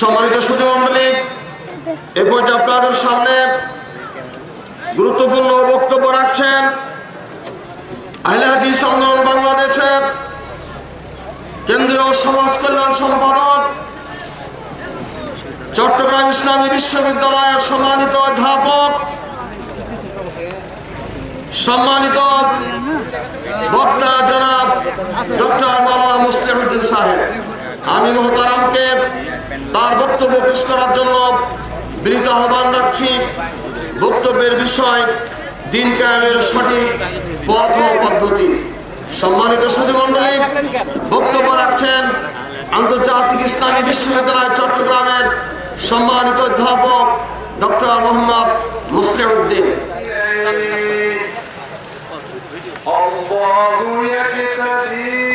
সম্মানিত সুধী মন্ডলী এ পর্যায়ে আপনাদের সামনে গুরুত্বপূর্ণ বক্তব্য রাখছেন। আহলে হাদিস আন্দোলন বাংলাদেশের কেন্দ্রীয় সমাজ কল্যাণ সম্পাদক, চট্টগ্রাম ইসলামী বিশ্ববিদ্যালয়ের সম্মানিত অধ্যাপক, সম্মানিত বক্তা জনাব ডক্টর মাওলানা মুসলিমউদ্দিন সাহেব। আমি মোহতারামকে তার বক্তব্য পেশ করার জন্য বিনীত আহ্বান রাখছি বক্তব্যের বিষয় দিন কায়েমের সঠিক পথ ও পদ্ধতি সম্মানিত সুধীমণ্ডলী বক্তব্য রাখছেন আন্তর্জাতিক ইসলামী বিশ্ববিদ্যালয় চট্টগ্রামের সম্মানিত অধ্যাপক ডক্টর মোহাম্মদ মুসলিউদ্দিন الله يقتدي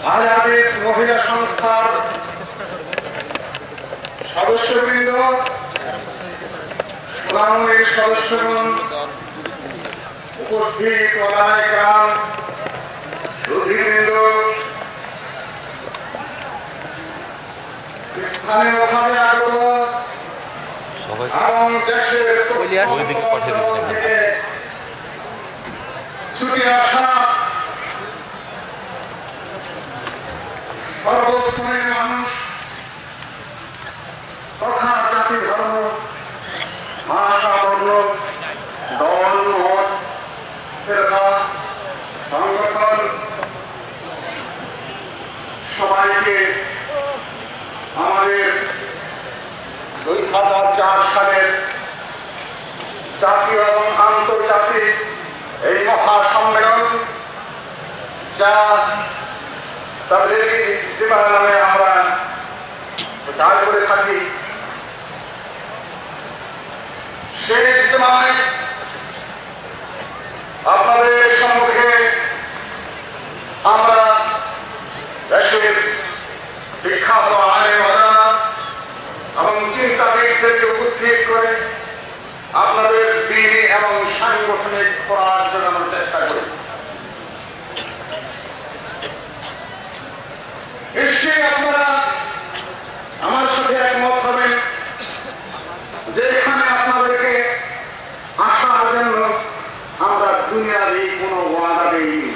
আহলে হাদিস মহিলা সংস্থার সদস্যবৃন্দ সুনামের সদস্যগণ উপস্থিত কেরাম রুধিবৃন্দ স্থানীয়ভাবে আগত এবং দেশের ছুটে আসা সর্বস্তরের মানুষ, তথা জাতি ধর্ম, ভাষা, বর্ণ, দল, মত সংগঠন, সবাইকে আমাদের দুই হাজার চার সালের জাতীয় এবং আন্তর্জাতিক এই মহা সম্মেলন যা সেই ইস্তেমায় আপনাদের সম্মুখে আমরা বিখ্যাত আলে মাদানা এবং চিন্তাবিদদেরকে উপস্থিত করে আপনাদের দিনী এবং সাংগঠনিক খোরাক জানানোর চেষ্টা করি। নিশ্চয়ই আপনারা আমার সাথে একমত হবেন যে এখানে আপনাদেরকে আসার জন্য আমরা দুনিয়ারই কোনো ওয়াদা দেইনি।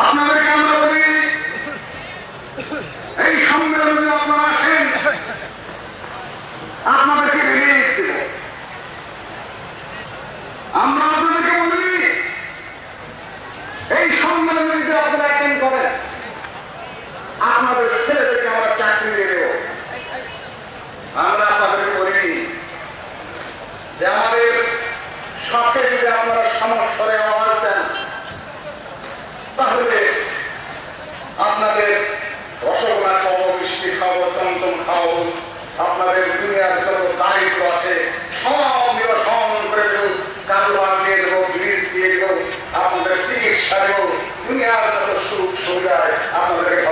আপনাদেরকে আমরা বলি, এই সম্মেলনে আপনারা আসেন, আপনাদেরকে রিলিফ দেব। আমরা আপনাদেরকে এই সম্মেলনে যদি আপনারা অ্যাটেন্ড করেন। আপনাদের ছেলেদেরকে আমরা চাকরি দিয়ে দেব। আমরা আপনাদেরকে বলিনি যে আমাদের সাথে যদি আপনারা সমস্যারে আওয়াজ দেন, তাহলে আপনাদের রসগোল্লা খাব মিষ্টি খাব, চমচম খাব, আপনাদের দুনিয়ার যত দারিদ্র আছে, সব নিরসন করে দেবো কারোবার দিয়ে দেবো ব্রিজ দিয়ে দেবো, আপনাদের এবং দুনিয়ার যত সুখ সুবিধায় আপনাদেরকে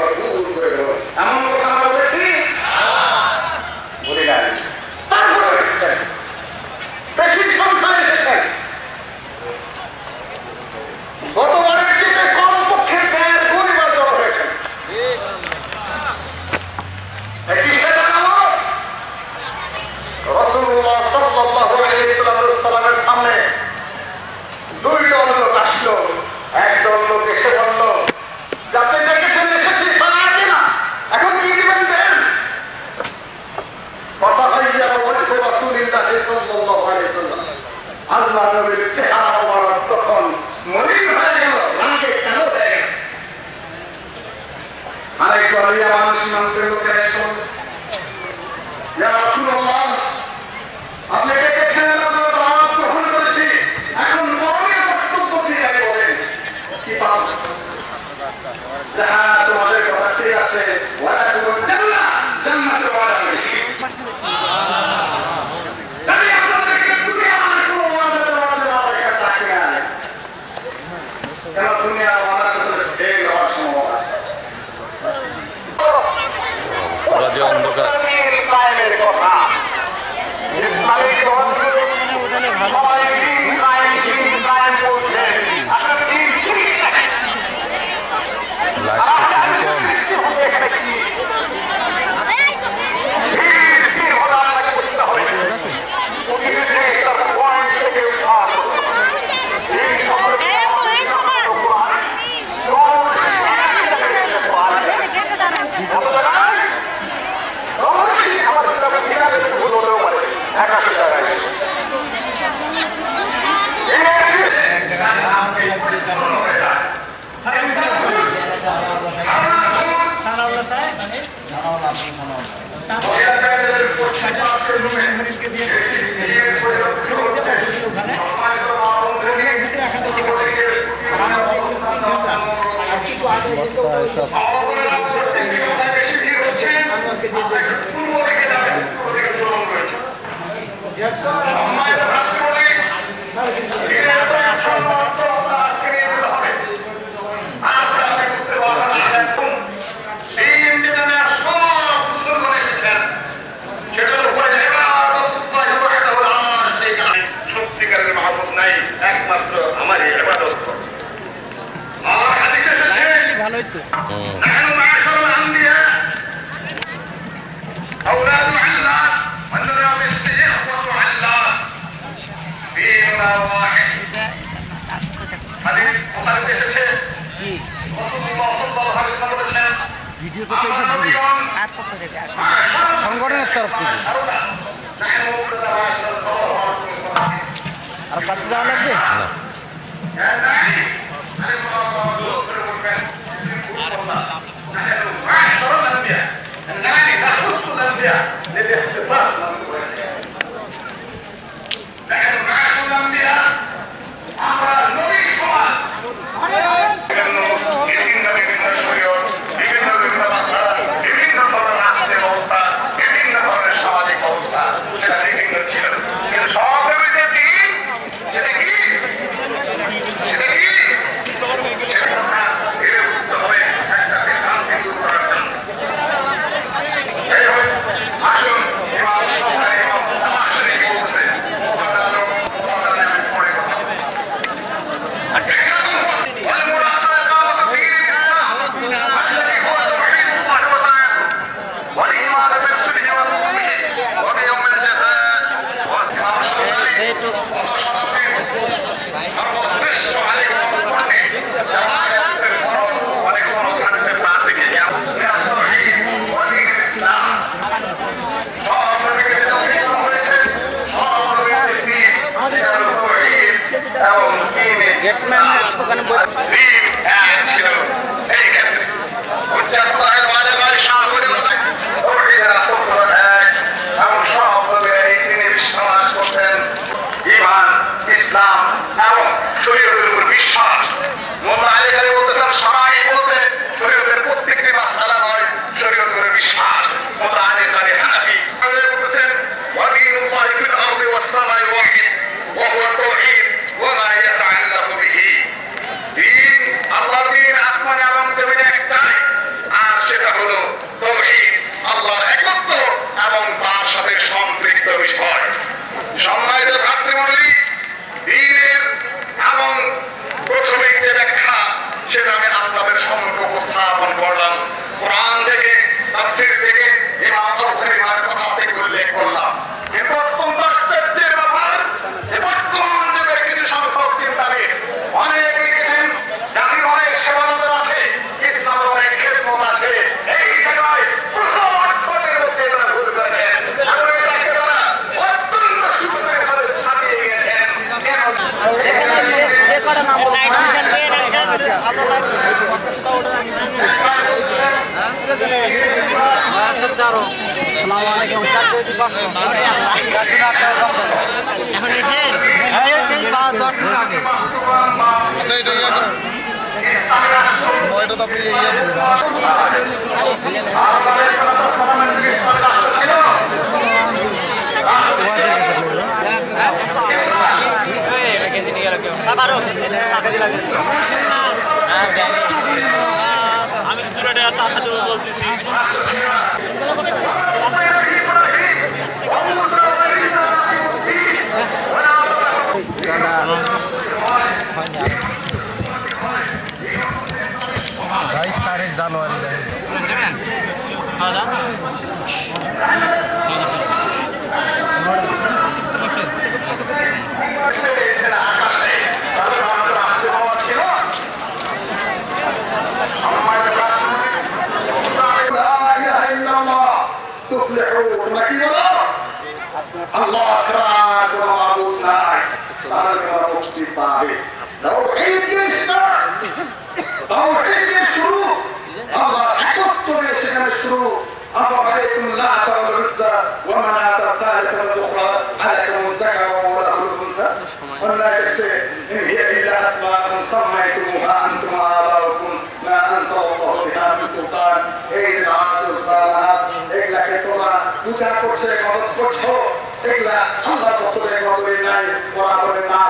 জড়ো হয়েছেন। রসুল্লাহ সাল্লাহ আলাইসালামের সামনে দুইটা الذي يعمل من تلك يكون يا رسول الله আপনাকে দেখেন আপনার দাওয়াত গ্রহণ করেছি। এখন মরণের বক্তব্য কি যাই বলেন? কি পাব যাহা তোমাদের কথাতে আছে, ওয়ালা তুমি জান্নাত জান্নাতে ওয়ালা রুমেন কিছু আলু Batman bukan buat এখন নিয়েছেন আচ্ছা এটা ইয়া করুন নয়টা তো আপনি ইয়া করুন বাবারও টাকা দিলাম দিকে রাষ্ট্র ছিল আমি দূরে চা বলতেছি জানুয়ারি খাওয়া দাওয়া পেয়েছেন আকাশে তার সনাতন রাষ্ট্র হওয়া ছিল সম্মানিত রাষ্ট্রপতি, লা ইলাহা ইল্লাল্লাহ, তুফলিহুন। তোমরা কি বলো? আল্লাহ ছাড়া কোনো মাবুদ নাই তাহলে তোমরা মুক্তি পাবে তাওহীদ দিয়ে start। তাওহীদ দিয়ে শুরু আল্লাহ একত্ব দিয়ে সেখানে শুরু أفرأيتم اللات والعزى ومناة الثالثة والأخرى ألكم الذكر وله الأنثى ولا يستوي إن هي إلا أسماء سميتموها أنتم وآباؤكم ما أنزل الله بها من سلطان এই যে নামাজ সালাত এগুলাকে তোমরা পূজা করছে কদর করছো এগুলা আল্লাহ কতরে কদরে নাই ওরা বলে না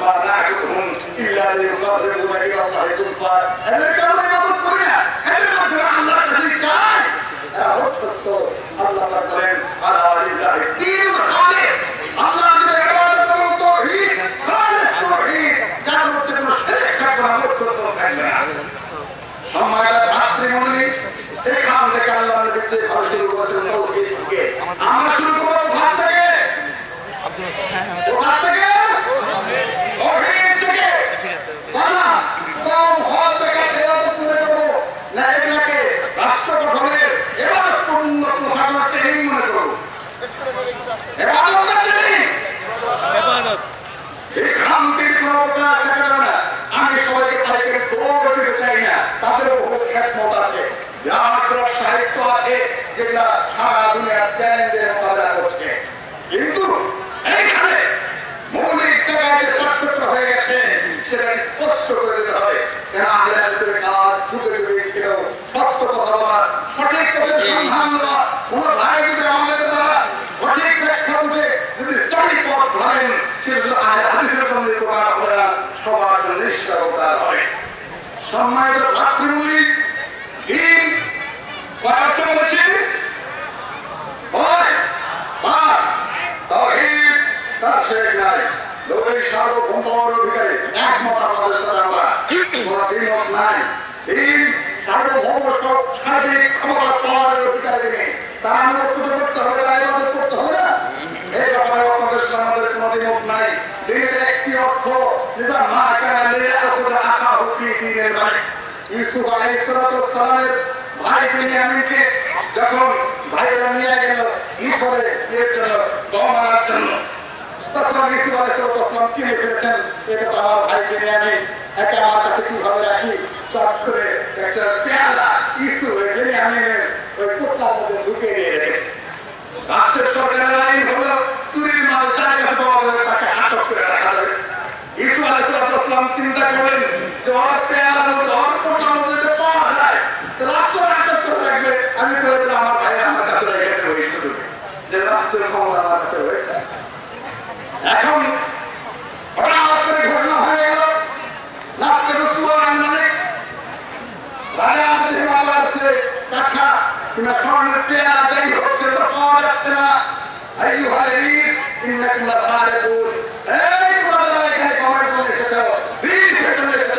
মা না হুম ইল্লা লিয়াকাদিরুনা ইলা আল্লাহ যুলফা এদের কারণে কদর করি না এদের মধ্যে আল্লাহর কাছে চাই এরা অভ্যস্ত আল্লাহ পাক বলেন আলা লিল্লাহি দীনুল খালিস আল্লাহ যদি ইবাদত এবং তাওহীদ সালেহ তাওহীদ যার মধ্যে কোনো শিরক থাকবে না অভ্যস্ত থাকবে না সম্মানিত ভাতৃমণ্ডলী এখান থেকে আল্লাহর ভিতরে ভালো শুরু করেছেন তৌহিদ থেকে আমরা শুরু করব ভাত থেকে কোথা থেকে তৌহিদ থেকে সালাম সাম হজ থেকে ইবাদত করে করব না এগুলাকে রাষ্ট্র গঠনের এবাদত পূর্ণ প্রসারণের ট্রেনিং মনে করব এবাদতের ট্রেনিং এই ভ্রান্তির কোনো অবকাশ থাকা যাবে না আমি সবাইকে তাদেরকে দৌড় দিতে চাই না তাদের বহু খ্যাতমত আছে ব্যাকরণ সাহিত্য আছে যেগুলা সারা দুনিয়ার চ্যালেঞ্জের মোকাবেলা করছে কিন্তু এইখানে মৌলিক জায়গায় যে পার্থক্য হয়ে গেছে সেটা স্পষ্ট করে দিতে হবে কেন আহলে হাদিসের কাজ যুগে যুগে ছিল সত্য কথা বলা সঠিক পথে সন্ধান দেওয়া কোন ভাই যদি আমাদের দ্বারা সঠিক ব্যাখ্যা বুঝে যদি সঠিক পথ ধরেন সেগুলো আহলে হাদিসের জন্য উপকার হবে না সবার জন্য নিশ্চয় উপকার হবে সম্মানিত ভাতৃমূলী দিন কয়েকটা বলেছি হয় বাস তাওহীদ তার শেখ নাই দুই সার্বভৌমর অধিকারী একমত আমাদের সাথে আমরা দ্বিমত নাই তিন সার্বভৌম সব সার্বিক ক্ষমতা পাওয়ার অধিকারী তিনি তার আনুগত্য করতে হবে, তার ইবাদত করতে হবে না? এই ব্যাপারে আপনাদের সাথে আমাদের কোনো দ্বিমত নাই। দিনের একটি অর্থ নিজা মা কেন লিয়ে আকুদা আকা মানে ইউসুফ আলাইহিস সালামের ভাই বিনিয়ামিনকে যখন ভাইরা নিয়ে গেল মিশরে জন্য গম জন্য তখন ইসুফ আলাইসালাম চিনে ফেলেছেন এটা তো আমার ভাই বিনিয়ামিন একে আমার কাছে কীভাবে রাখি? চট করে একটা পেয়ালা ইসু বিনিয়ামিনের ওই কোথার মধ্যে ঢুকিয়ে দিয়ে রেখেছে। রাষ্ট্রের সরকারের আইন হলো, চুরির মাল যার কাছে পাওয়া যাবে তাকে আটক করে রাখা যাবে। ইসু আলাইসালাম চিন্তা করেন যে ওর পেয়ালার মধ্যে ওর মধ্যে পাওয়া যায় রাষ্ট্র আটক করে রাখবে। আমি করে দিলাম আমার ভাই আমার কাছে রেখে দেবো এই সুযোগে যে রাষ্ট্রের ক্ষমতা আমার কাছে রয়েছে এখন হঠাৎ করে ঘটনা হয়ে গেল। লাভকে রসুয়ার মানে রাজা যে মামলা আছে কিংবা স্বর্ণের আইয়ু হালির ইন্নাকুম লাসারিকুন এই তোমরা এখানে কমেন্ট করে এসেছ বীর ভেতরে এসেছ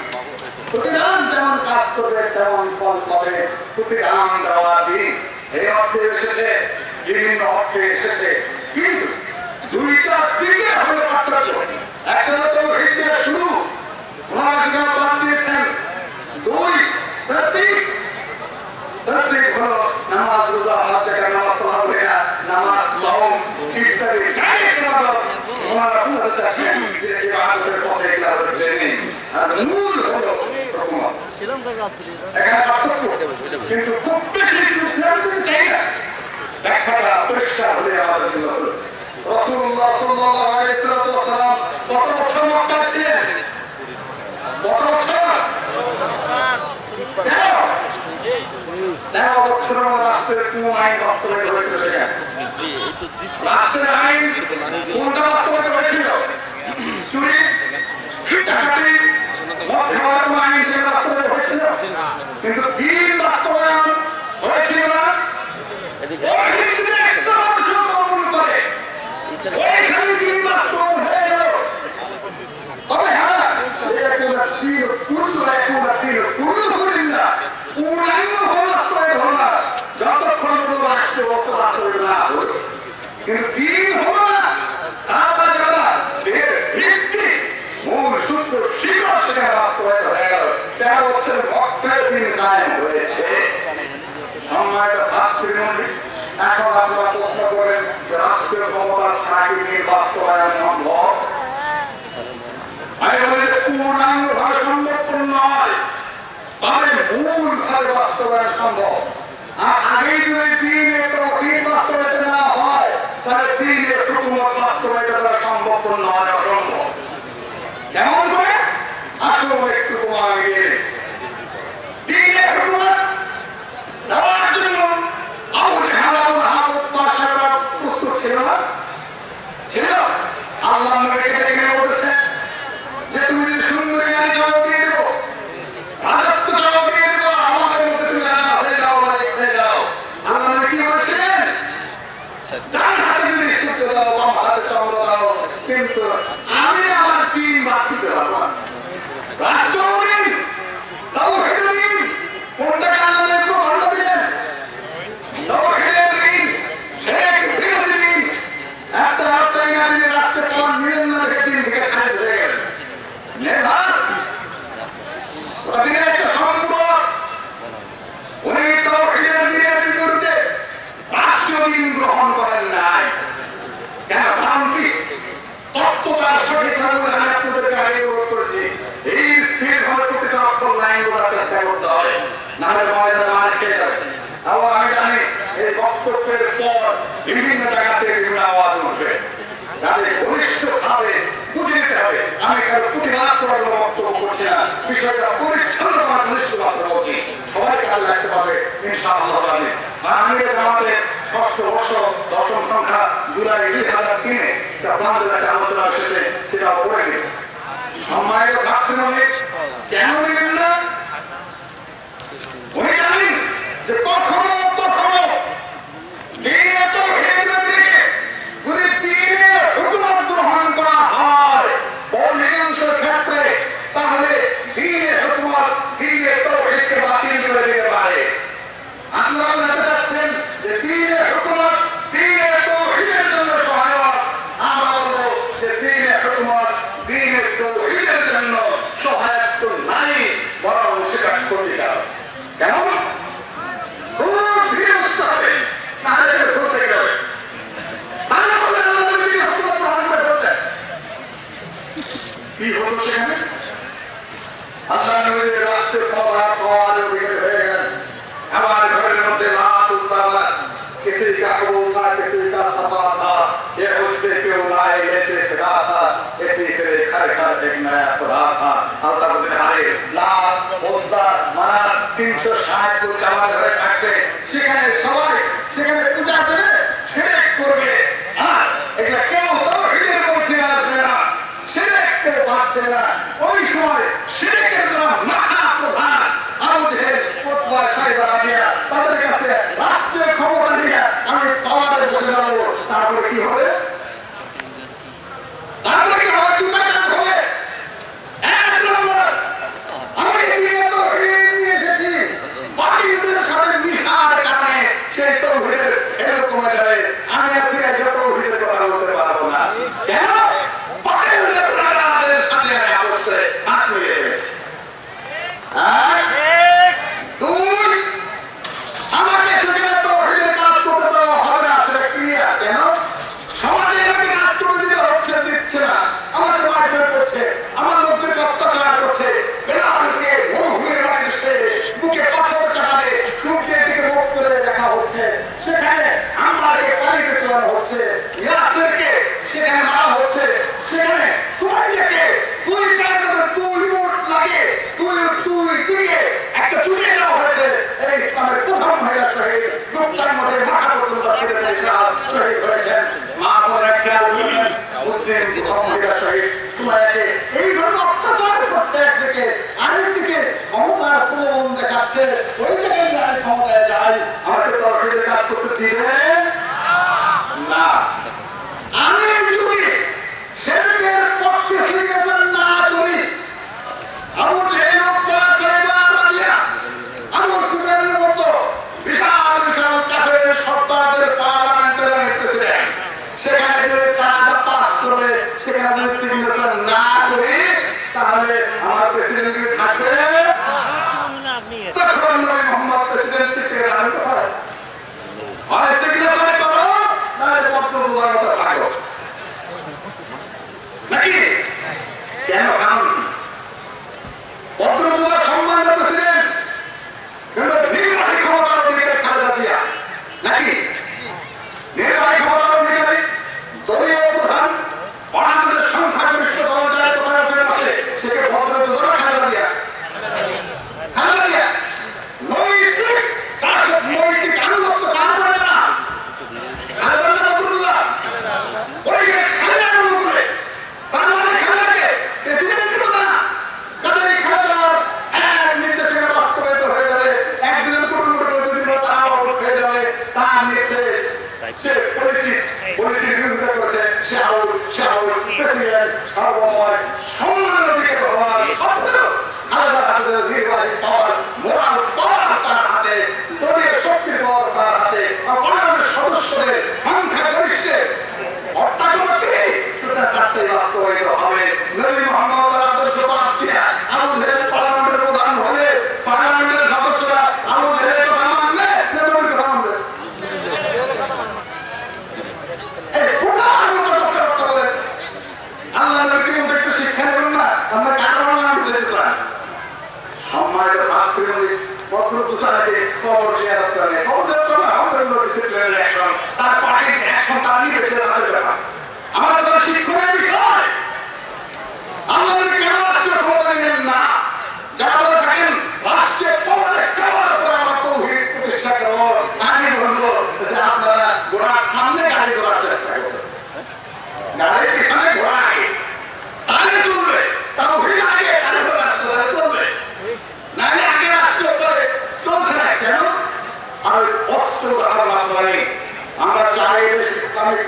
প্রতিদান যেমন কাজ করবে, তেমন ফল পাবে। প্রতিদান দেওয়া দিন এই অর্থে এসেছে, বিভিন্ন অর্থে এসেছে। কিন্তু দুইটার দিকে হলো পার্থক্য। একটা তো ভিত্তির শুরু। দুই প্রতীক প্রতীক হলো নামাজ রোজা হাত নামাজ নামাজ সওম ইত্যাদি ডাইরেক্ট মদত ওনারা বুঝতে চাচ্ছেন যে ইবাদতের পথে ইবাদত ট্রেনিং আর মূল হলো এখানে পার্থক্য, কিন্তু খুব বেশি যুদ্ধের চাই না। ব্যাখ্যাটা পরিষ্কার হলে আমাদের জন্য হলো। রসুল্লাহ সাল্লাল্লাহু আলাইহি ওয়াসাল্লাম কত বছর মক্কা ছিলেন। কত বছর। 13 তেরো বছরের রাষ্ট্রের কোন আইন বাস্তবায়িত হয়েছিল সেখানে। রাষ্ট্রের আইন কোনটা চুরি ডাকাতি আইন কিন্তু পূর্ণ অরম্ভ এমন বক্তব্যের পর বিভিন্ন জায়গা থেকে বিভিন্ন আওয়াজ উঠবে। তাদের ঘনিষ্ঠ ভাবে বুঝে নিতে হবে, আমি কারও প্রতিবাদ করার বক্তব্য করছি না। বিষয়টা পরিচ্ছন্ন করার ঘনিষ্ঠ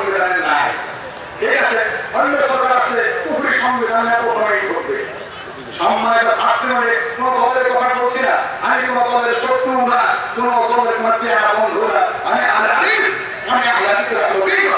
সংবিধানে নাই। ঠিক আছে? অন্য সরকার আসলে পুকুরি সংবিধানে প্রথমেই করবে। সম্মানিত আপনাদের কোন দলের কথা বলছি না। আমি কোন দলের শত্রু না, কোন দলের কোন বন্ধু না। আমি আল্লাহ আমি আল্লাহ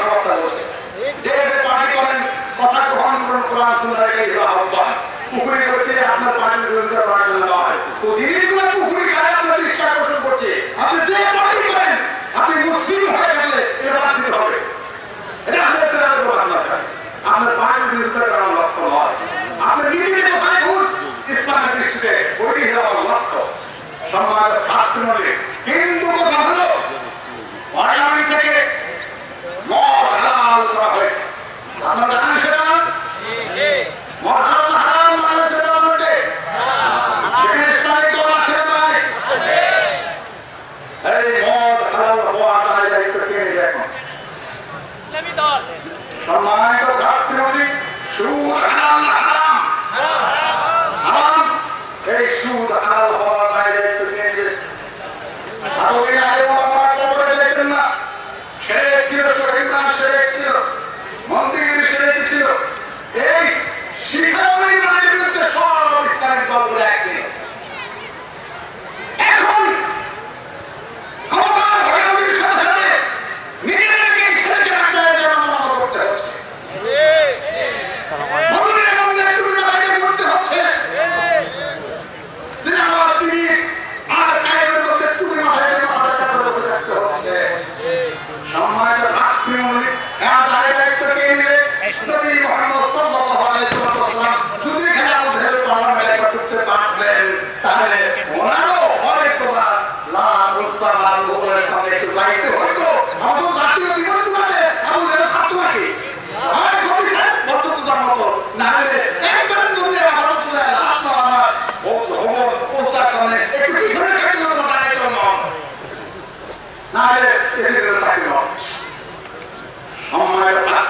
সম্মানিত ধাত্রী সুধান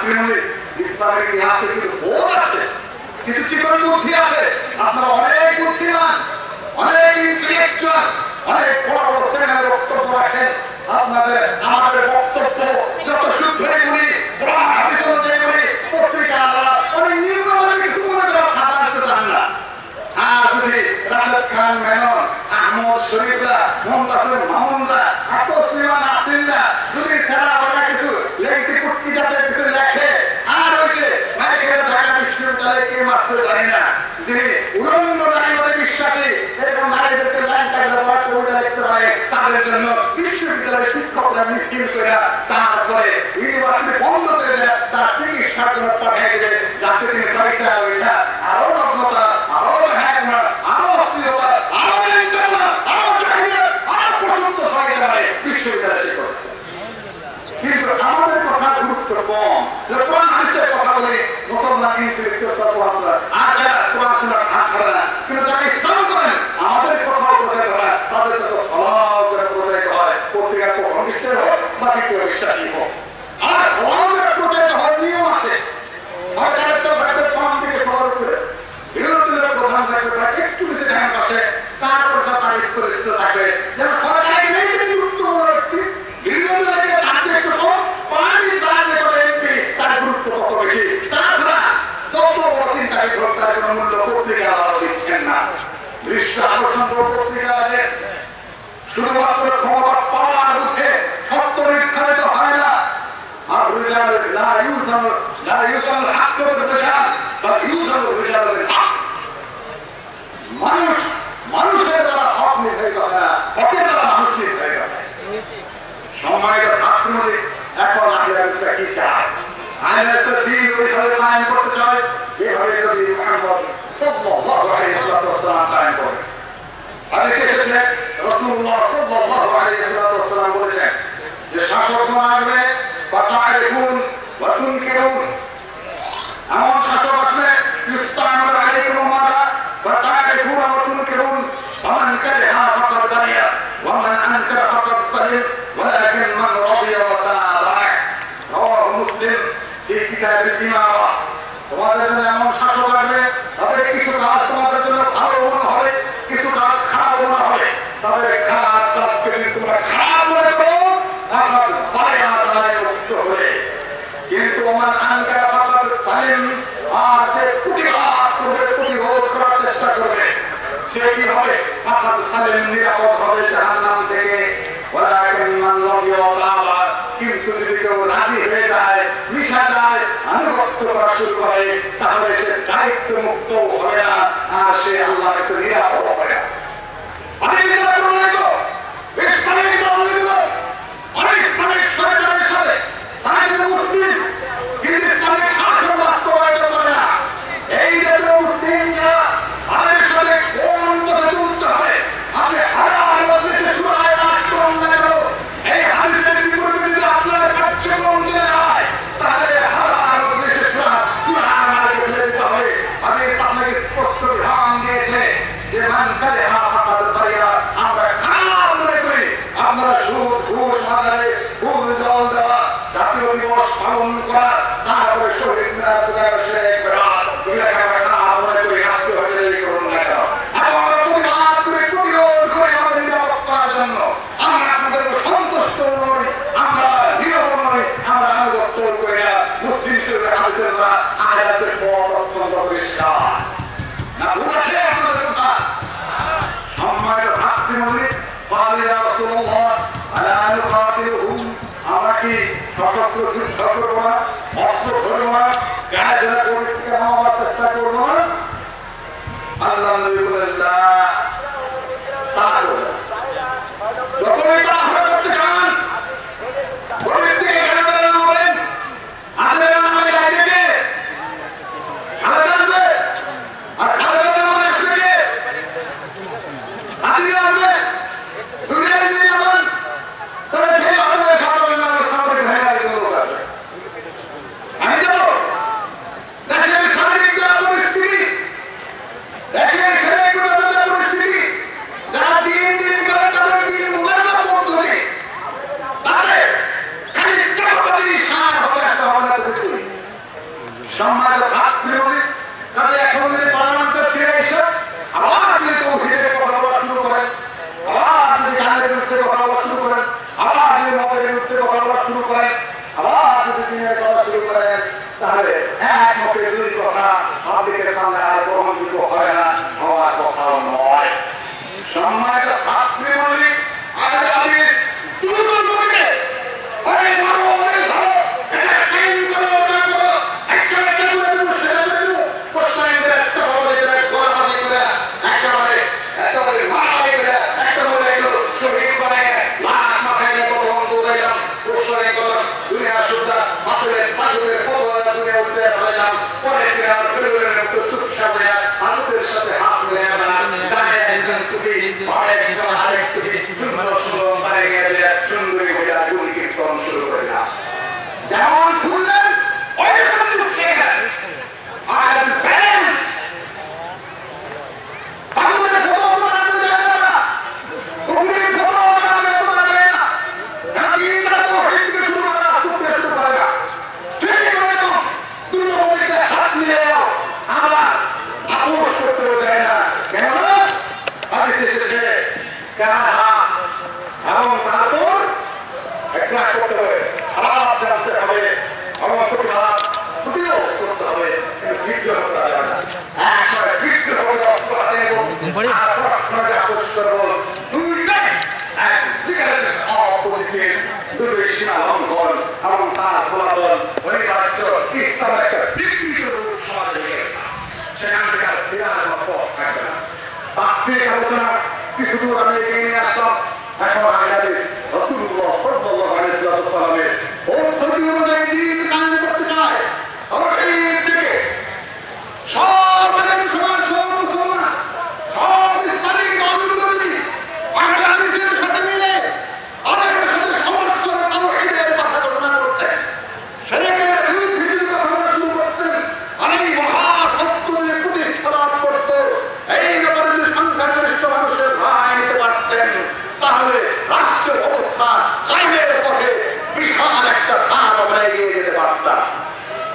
তৃণমূলের ইসলামের ইতিহাসে কিন্তু বোধ আছে কিছু চিকন বুদ্ধি আছে। আপনারা অনেক বুদ্ধিমান, অনেক ইন্টেলেকচুয়াল অনেক বড় বড় সেমিনারে বক্তব্য রাখেন। আপনাদের, আমাদের বক্তব্য মানে আর যদি রাশেদ খান, মেনন, আহমদ, শরীফরা মোহাম্মদ মাহমুদ লোকরা মিসকিন করে তারপরে ইউনিভার্সিটি বন্ধ করে দেয়, তার চিকিৎসার জন্য পাঠিয়ে দেবে, যাতে তিনি পয়সা 절대 아니고 Thank you. 入ってもこう ولكن يجب ان يكون هناك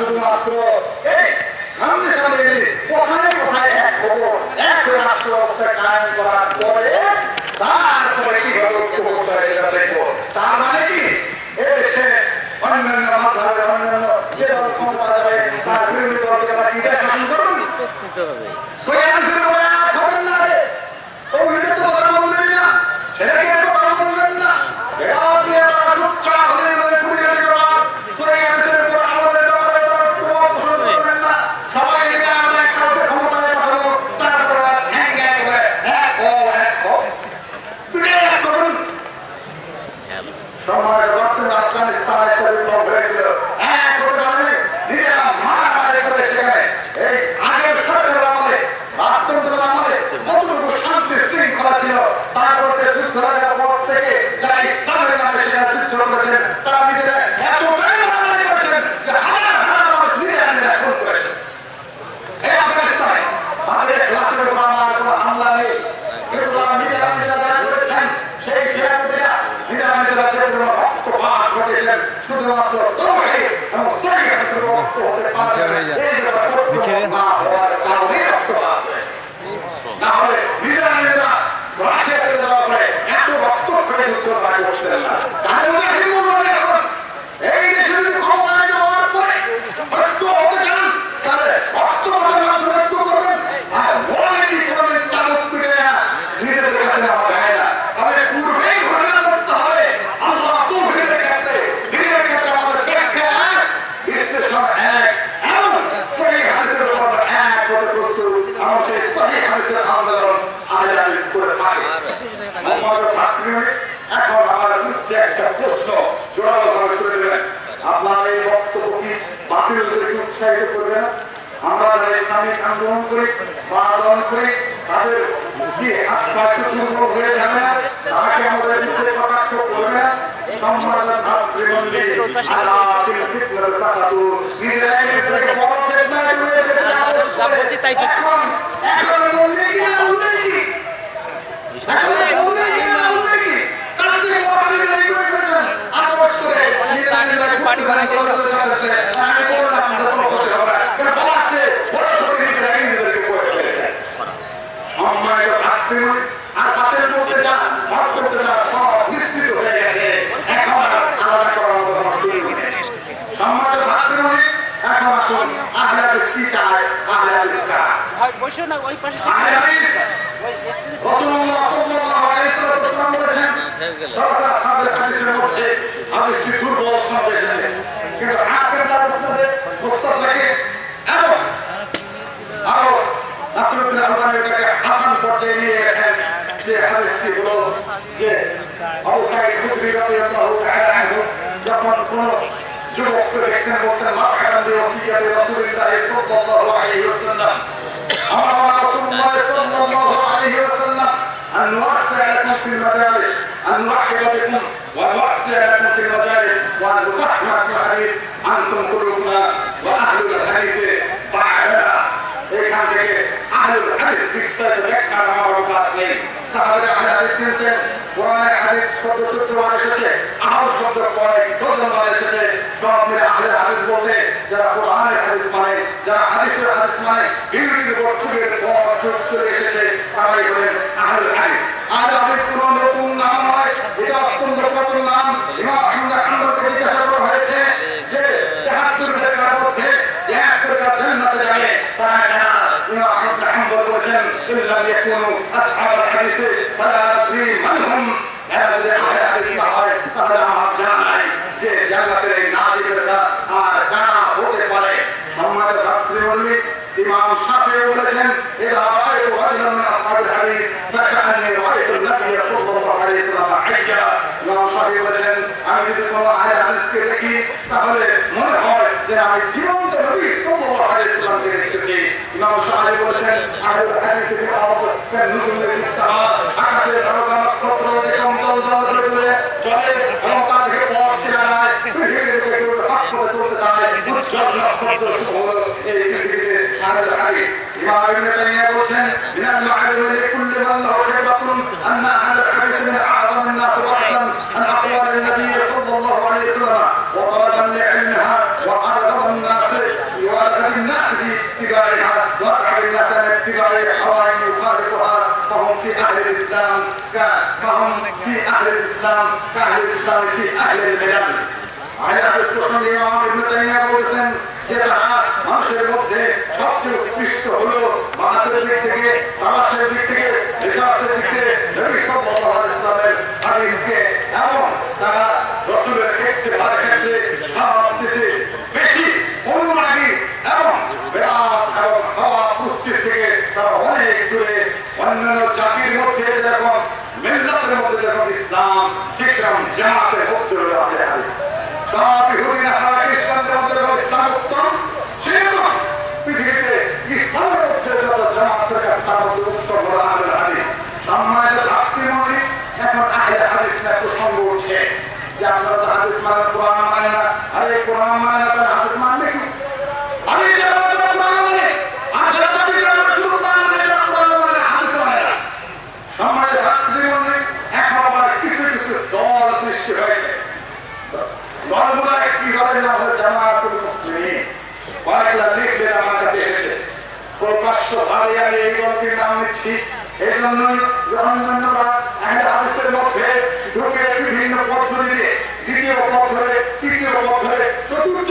শুধুমাত্র এই সামনে সামনে কোথায় কোথায়? এক খবর। এক রাষ্ট্র ব্যবস্থা কায়েম করার পরে তার উৎসাহিত করবে না। আমরা ইসলামিক আন্দোলন করি বা আন্দোলন করি তাদের হয়ে যাবে না তাকে আমাদের বিরুদ্ধে কটাক্ষ করবে না তিল ফিতনার সাকাতু নিজেরাই নিজেদেরকে বড় ফিতনায় ডুবিয়ে ফেলেছে যাবতীয় তাই কি? এখন এখন বললে কি না বললে কি এখন বললে কি না বললে কি তার থেকে বড় নিজেরাই করে ফেলেছেন আপোষ করে নিজেরা নিজেরা বাড়ি বানাই দিয়ে সব। আমি বললাম না কোনো ক্ষতি হবে না কেন বলা আছে বড় ক্ষতি নিজেরাই নিজেদেরকে করে ফেলেছে সম্মানিত ভাতৃমণ্ডলী আর পাশের মধ্যে যা ভাগ করতে যা সব বিস্তৃত হয়ে গেছে এখন আর আলাদা করার মতো কোনো সুযোগ নেই সম্মানিত ভাতৃমণ্ডলী এখন আসুন আহলে হাদিস কি চায় আহলে হাদিস কারা বসে না ওই পাশে আহলে হাদিস রাসূলুল্লাহ সাল্লাল্লাহু আলাইহি ওয়াসাল্লাম বলেছেন সরকার আসহাবের হাদিসের মধ্যে হাদিসটি দুর্বল সনদ এসেছে কিন্তু হাকের দ্বারা মুসনাদে মুস্তাদ লেখে এবং আরও নাসরুদ্দিন আলবানি এটাকে হাসান পর্যায়ে নিয়ে গেছেন যে হাদিসটি হলো যে যখন কোন যুবককে দেখতেন বলতেন মারহাবান বিওসিয়াতি রাসূলিল্লাহ সাল্লাল্লাহু আলাইহি ওয়াসাল্লাম امرنا رسول الله صلى الله عليه وسلم. ان نوسع لكم في المجالس بكم في المجالس وان نفهم عنكم قلوبنا واهل الحديث এখান থেকে আহলুল হাদিস বিস্তারিত ব্যাখ্যার আমার অবকাশ নেই। সাহাবারা আহলে হাদিস চিনতেন, কোরআনে হাদিস শব্দ চোদ্দ এসেছে, আহল শব্দ কয়েক ডজন এসেছে। সব আহলে হাদিস বলতে, যারা কোরআনের হাদিস মানে যারা হাদিসের হাদিস মানে বিরোধী বর্ষের পর চলে এসেছে, তারাই হলেন আহলুল হাদিস। আহলে হাদিস কোনো নতুন নাম নয়, এটা অত্যন্ত পুরাতন নাম। ইমাম আহমদ হাম্বলকে জিজ্ঞাসা করা হয়েছে যে তেহাত্তর বেকার মধ্যে যে এক প্রকার জান্নাতে যাবে তারা কারা ইমাম আহমদ হাম্বল বলেছেন ইল্লাম ইয়াকুনু আসহাবুল হাদিস ফালা নাদরি মান হুম এরা যদি আহলে হাদিস না হয় তাহলে আমার জানা নাই যে জান্নাতের এই নাজিবেরা আর কারা হতে পারে সম্মানিত ভাতৃমণ্ডলী ইমাম শাফিঈ বলেছেন ইদা রাআইতু রাজুলান মিন আসহাবিল হাদিস ফাকান্নি রাআইতু নবী সাল্লাল্লাহু আলাইহি ওয়াসাল্লাম হাজ্জা ইমাম শাফিঈ বলেছেন আমি যদি কোনো আহলে হাদিসকে দেখি তাহলে মনে হয় যে আমি জীবন্ত নবী সাল্লাল্লাহু আলাইহি ওয়াসাল্লামকে দেখতেছি ইমাম শাফিঈ বলেছেন আহলে হাদিস থেকে আওয়াজ কেন ইসলাম আকাশের তারকা নক্ষত্র যেরকম জল জল করে তুলে সমতা থেকে পথ চেনা যায় পৃথিবী থেকে কেউ করে চলতে চায়, উজ্জ্বল নক্ষত্র শুভ এই পৃথিবীতে আহলে হাদিস ইমাম ইবনে তাইমিয়া বলেছেন, মিনাল মা'লুম লিকুল্লি মান লাহু খিবরাতুন আন্না اهل الاسلام ك- فهم في اهل الاسلام كاهل الاسلام في اهل الملل আহলে হাদিস প্রসঙ্গে ইমাম ইবনে তাইমিয়া বলেছেন যে তারা মানুষের মধ্যে সবচেয়ে উৎকৃষ্ট হলো মানাসের দিক থেকে তামাশের দিক থেকে রেজাসের দিক থেকে নবী সাল্লাল্লাহু আলাইহি ওয়াসাল্লামের হাদিসকে এবং তারা রাসূলের ক্ষেত্রে আর ক্ষেত্রে সবচেয়ে বেশি অনুরাগী এবং বিরাট এবং হাওয়া পুষ্টির থেকে তারা অনেক দূরে, অন্যান্য জাতির মধ্যে যেরকম, মিল্লাতের মধ্যে যেরকম ইসলাম ঠিক তেমন জামাতের মধ্যে হলো আহলে হাদিস। ভারে আমি এই গল্পের নাম নিচ্ছি এই জন্যই ধরে দিয়ে দ্বিতীয় ধরে তৃতীয় পথ ধরে চতুর্থ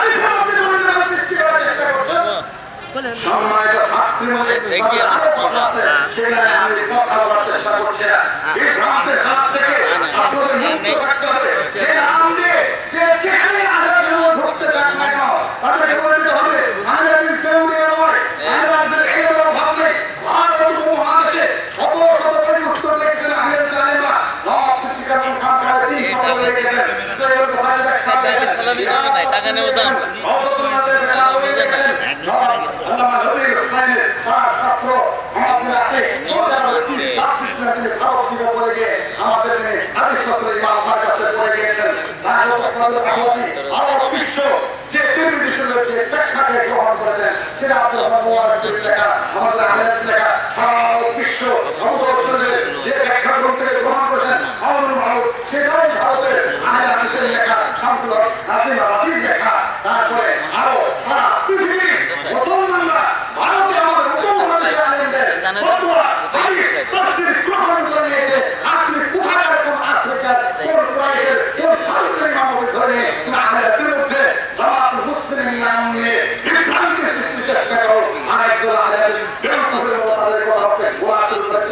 সম্মানিত ভাতৃমণ্ডলী, কথা আছে, সেখানে আমি কথা বলার চেষ্টা করছি না। এই ভ্রান্তের ছাপ থেকে আপনাদের মুক্ত থাকতে হবে। যে নাম দিয়ে, যে যেখানে আল্লাহর ঢুকতে চান না কেন, তাদেরকে বলে দিতে হবে, আল্লাহ is দেউলিয়া নয়, আল্লাহ is এড়িয়ে দেওয়ার ভারত উপমহাদেশে শত শত কোটি উত্তর লিখেছেন আহলে জালেমরা, লাখ সৃষ্টিকার এবং তিন শব্দ লিখেছেন। সৈয়দ বুখারী ব্যাখ্যা টাকা সালামি দেবে না, টাকা নেওয়া দাম না। অবসরনাথের বেলা লিখেছেন, আল্লামা নজির হুসাইনের তার ছাত্র আমাদের হাতে সোজার রশি লাস্টিস তিনি ভারত থেকে পড়ে গিয়ে আমাদের তিনি হাদিস শাস্ত্রের ইমাম তার কাছে পড়ে গিয়েছেন তার লোকসাদ আহমদি আরও বিশ্ব যে তিরমিজি শরীফের যে গ্রহণ করেছেন সেটা আপনার মোবারক লেখা আমাদের আহলেস লেখা সারা বিশ্ব আবুদর যে ব্যাখ্যা গ্রন্থ গ্রহণ করেছেন আউনুল মাহমুদ সেটাও ভারতের লেখা শামসুল নাসিম আবাদির লেখা তারপরে আরও সারা পৃথিবীর মুসলমানরা ভারতে আমাদের উপমহাদেশে আলেমদের ফতোয়া, হাদিস, তাফসীর গ্রহণ করে নিয়েছে। আপনি কোথাকার কোন আফ্রিকার, কোন কুরাইশের, কোন ভারতের ইমামকে ধরে নিয়ে তুমি আহলে হাদিসের মধ্যে জামাতুল মুসলিমিন নাম নিয়ে বিভ্রান্তি সৃষ্টির চেষ্টা করো। আর একদল আহলে হাদিস বেলকুলের মতো তাদের কথা হচ্ছে গোলাতুল ফজর।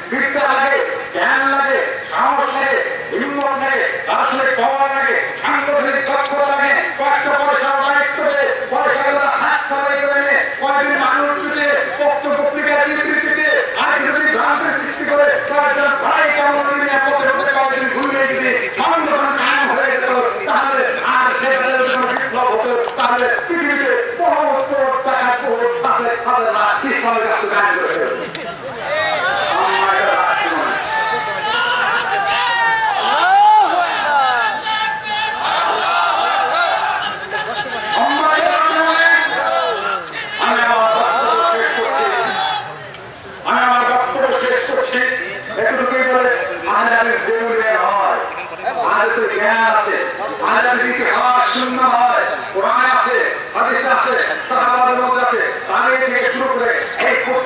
বিদ্যা লাগে, জ্ঞান লাগে, সাহস লাগে, হিম্মত লাগে আসলে পাওয়া লাগে, সাংগঠনিক তৎপর লাগে, কয়েকটা পয়সা দায়িত্ব হাত করে আর কিছু ভ্রান্তি সৃষ্টি করে কয়েকজন ভাই কেমন পথে পথে কয়েকদিন ঘুরিয়ে দিতে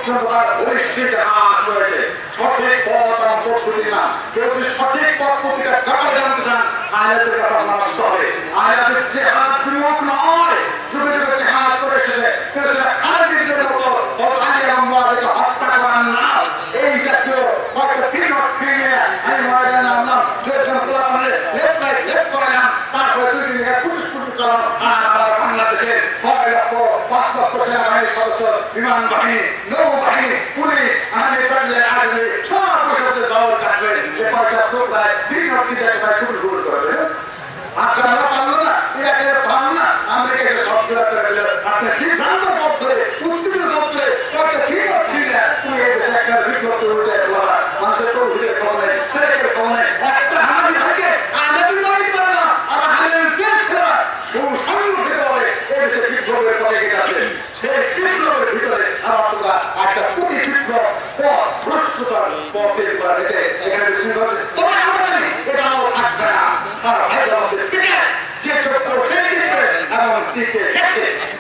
উচ্চতার বৈশ্বিক হাত রয়েছে। সঠিক পথ এবং পদ্ধতি না। কেউ যদি সঠিক পথ পত্রিকার ব্যাপার জানতে চান, আয়াতের ব্যাপার মানতে হবে। আয়াতের যে হাত বিমুখ নয়, যুগে যুগে যে হাত করে এসেছে। আমি মহাদের নাম যে সম্পদ আমাদের লেফট আর বাংলাদেশের ছয় লক্ষ, পাঁচ লক্ষ বিমান বাহিনী, নৌ কয়টা চোখ যায় দিন রাত্রি এক ভাই গুল গুল করে আর যারা পারল না একে পান না। আমরা একে শব্দ একটা দিলে আপনি সিদ্ধান্ত পত্রে উত্তীর্ণ পত্রে একটা ঠিক রাত্রি না তুমি এই দেশে একটা বিজ্ঞপ্ত উঠে বলা, মানুষের তো উঠে কমে ছেলেকে কমে একটা হানি থাকে আজাদি মালিক পারে না, আর হানের যে ছেলেরা সুসংগ থেকে পাবে এই দেশে বিজ্ঞপ্তের পথে গেছে সেই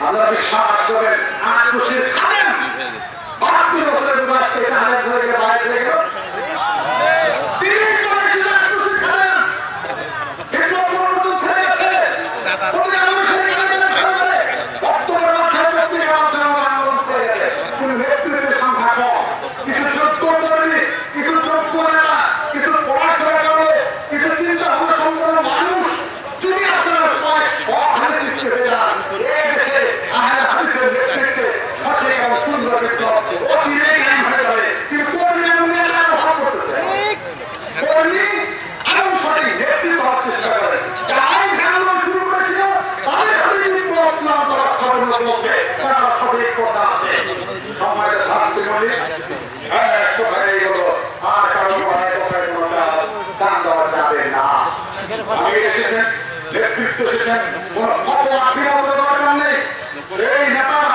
আল্লাহ বিশ্বাস করেন খুশির খাদের মৃত্যু হয়েছেন ফতোয়া আপিল দরকার নেই। এই নেতারা